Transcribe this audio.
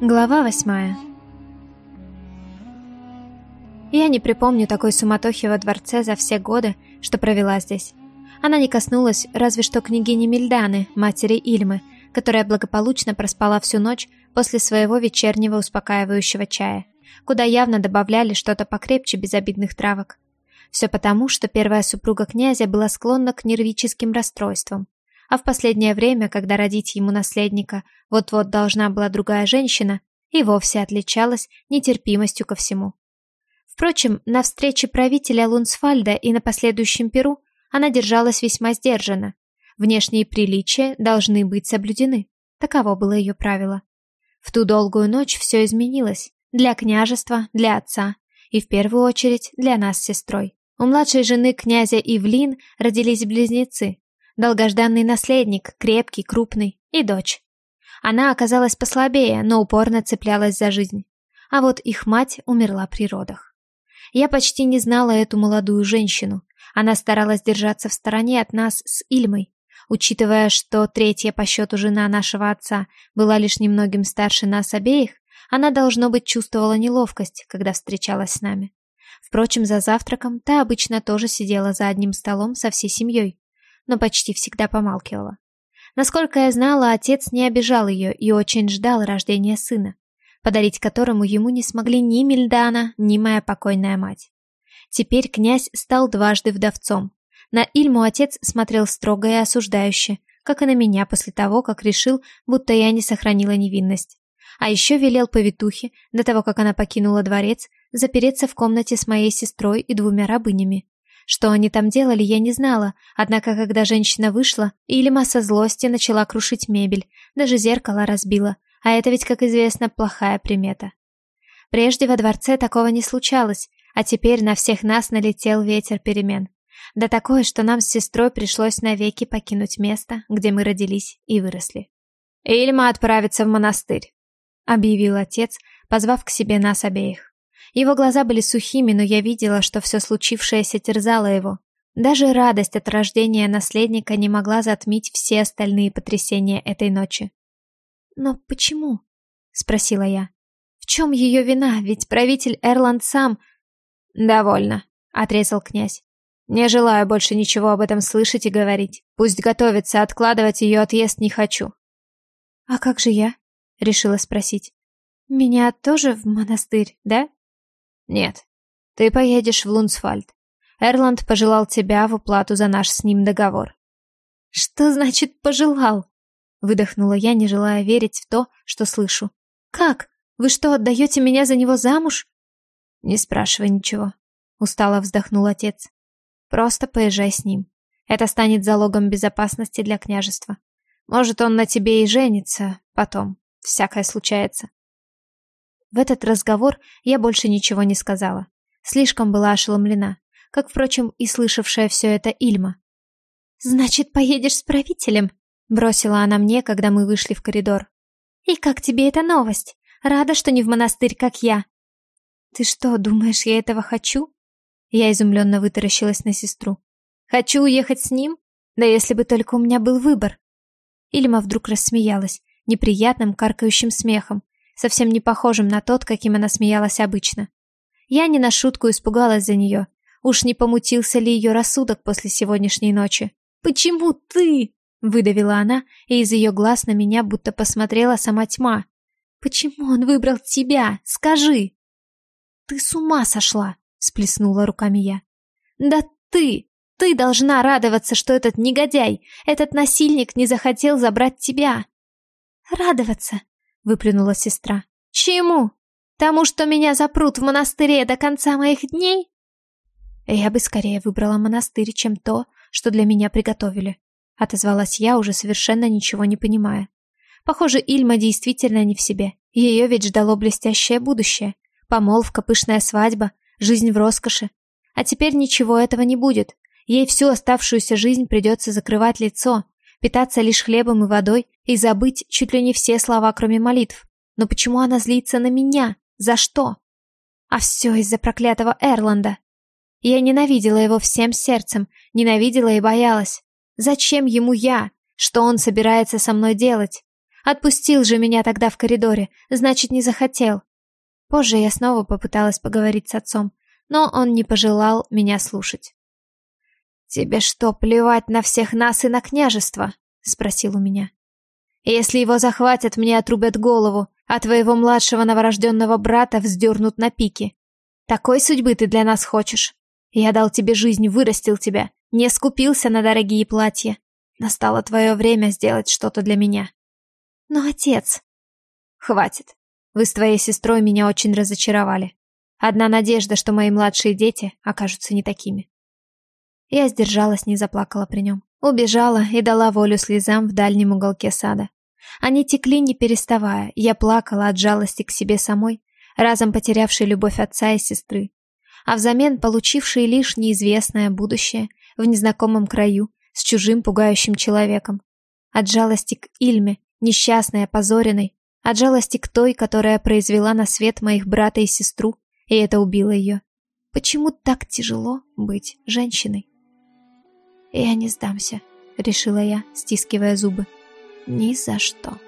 Глава восьмая Я не припомню такой суматохи во дворце за все годы, что провела здесь. Она не коснулась разве что княгини Мильданы, матери Ильмы, которая благополучно проспала всю ночь после своего вечернего успокаивающего чая, куда явно добавляли что-то покрепче безобидных травок. Все потому, что первая супруга князя была склонна к нервическим расстройствам, а в последнее время, когда родить ему наследника вот-вот должна была другая женщина, и вовсе отличалась нетерпимостью ко всему. Впрочем, на встрече правителя Лунсфальда и на последующем Перу она держалась весьма сдержанно. Внешние приличия должны быть соблюдены. Таково было ее правило. В ту долгую ночь все изменилось. Для княжества, для отца и в первую очередь для нас с сестрой. У младшей жены князя Ивлин родились близнецы, долгожданный наследник, крепкий, крупный, и дочь. Она оказалась послабее, но упорно цеплялась за жизнь. А вот их мать умерла при родах. Я почти не знала эту молодую женщину. Она старалась держаться в стороне от нас с Ильмой. Учитывая, что третья по счету жена нашего отца была лишь немногим старше нас обеих, она, должно быть, чувствовала неловкость, когда встречалась с нами. Впрочем, за завтраком та обычно тоже сидела за одним столом со всей семьей но почти всегда помалкивала. Насколько я знала, отец не обижал ее и очень ждал рождения сына, подарить которому ему не смогли ни Мильдана, ни моя покойная мать. Теперь князь стал дважды вдовцом. На Ильму отец смотрел строго и осуждающе, как и на меня после того, как решил, будто я не сохранила невинность. А еще велел повитухе, до того, как она покинула дворец, запереться в комнате с моей сестрой и двумя рабынями. Что они там делали, я не знала, однако когда женщина вышла, Ильма со злости начала крушить мебель, даже зеркало разбила, а это ведь, как известно, плохая примета. Прежде во дворце такого не случалось, а теперь на всех нас налетел ветер перемен. Да такое, что нам с сестрой пришлось навеки покинуть место, где мы родились и выросли. «Ильма отправится в монастырь», — объявил отец, позвав к себе нас обеих. Его глаза были сухими, но я видела, что все случившееся терзало его. Даже радость от рождения наследника не могла затмить все остальные потрясения этой ночи. «Но почему?» — спросила я. «В чем ее вина? Ведь правитель Эрланд сам...» «Довольно», — отрезал князь. «Не желаю больше ничего об этом слышать и говорить. Пусть готовится, откладывать ее отъезд не хочу». «А как же я?» — решила спросить. «Меня тоже в монастырь, да?» «Нет, ты поедешь в Лунсфальд. Эрланд пожелал тебя в уплату за наш с ним договор». «Что значит «пожелал»?» Выдохнула я, не желая верить в то, что слышу. «Как? Вы что, отдаете меня за него замуж?» «Не спрашивай ничего», — устало вздохнул отец. «Просто поезжай с ним. Это станет залогом безопасности для княжества. Может, он на тебе и женится потом. Всякое случается. В этот разговор я больше ничего не сказала. Слишком была ошеломлена, как, впрочем, и слышавшая все это Ильма. «Значит, поедешь с правителем?» — бросила она мне, когда мы вышли в коридор. «И как тебе эта новость? Рада, что не в монастырь, как я». «Ты что, думаешь, я этого хочу?» Я изумленно вытаращилась на сестру. «Хочу уехать с ним? Да если бы только у меня был выбор!» Ильма вдруг рассмеялась, неприятным каркающим смехом, совсем не похожим на тот, каким она смеялась обычно. Я не на шутку испугалась за нее. Уж не помутился ли ее рассудок после сегодняшней ночи? «Почему ты?» — выдавила она, и из ее глаз на меня будто посмотрела сама тьма. «Почему он выбрал тебя? Скажи!» «Ты с ума сошла!» — сплеснула руками я. «Да ты! Ты должна радоваться, что этот негодяй, этот насильник не захотел забрать тебя!» «Радоваться? Выплюнула сестра. Чему? Тому, что меня запрут в монастыре до конца моих дней? Я бы скорее выбрала монастырь, чем то, что для меня приготовили. Отозвалась я, уже совершенно ничего не понимая. Похоже, Ильма действительно не в себе. Ее ведь ждало блестящее будущее. Помолвка, пышная свадьба, жизнь в роскоши. А теперь ничего этого не будет. Ей всю оставшуюся жизнь придется закрывать лицо, питаться лишь хлебом и водой и забыть чуть ли не все слова, кроме молитв. Но почему она злится на меня? За что? А все из-за проклятого Эрланда. Я ненавидела его всем сердцем, ненавидела и боялась. Зачем ему я? Что он собирается со мной делать? Отпустил же меня тогда в коридоре, значит, не захотел. Позже я снова попыталась поговорить с отцом, но он не пожелал меня слушать. «Тебе что, плевать на всех нас и на княжество?» — спросил у меня. «Если его захватят, мне отрубят голову, а твоего младшего новорожденного брата вздернут на пике. Такой судьбы ты для нас хочешь? Я дал тебе жизнь, вырастил тебя, не скупился на дорогие платья. Настало твое время сделать что-то для меня». «Но отец...» «Хватит. Вы с твоей сестрой меня очень разочаровали. Одна надежда, что мои младшие дети окажутся не такими». Я сдержалась, не заплакала при нем. Убежала и дала волю слезам в дальнем уголке сада. Они текли не переставая, я плакала от жалости к себе самой, разом потерявшей любовь отца и сестры, а взамен получившей лишь неизвестное будущее в незнакомом краю с чужим пугающим человеком. От жалости к Ильме, несчастной, опозоренной, от жалости к той, которая произвела на свет моих брата и сестру, и это убило ее. Почему так тяжело быть женщиной? «Я не сдамся», — решила я, стискивая зубы. «Ни за что».